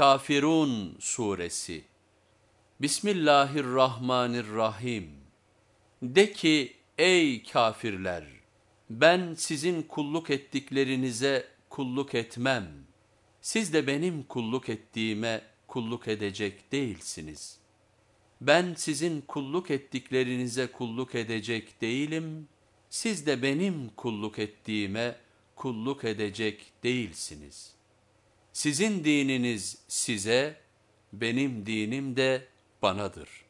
El-Kafirun Suresi Bismillahirrahmanirrahim De ki ey kafirler ben sizin kulluk ettiklerinize kulluk etmem. Siz de benim kulluk ettiğime kulluk edecek değilsiniz. Ben sizin kulluk ettiklerinize kulluk edecek değilim. Siz de benim kulluk ettiğime kulluk edecek değilsiniz. Sizin dininiz size, benim dinim de banadır.''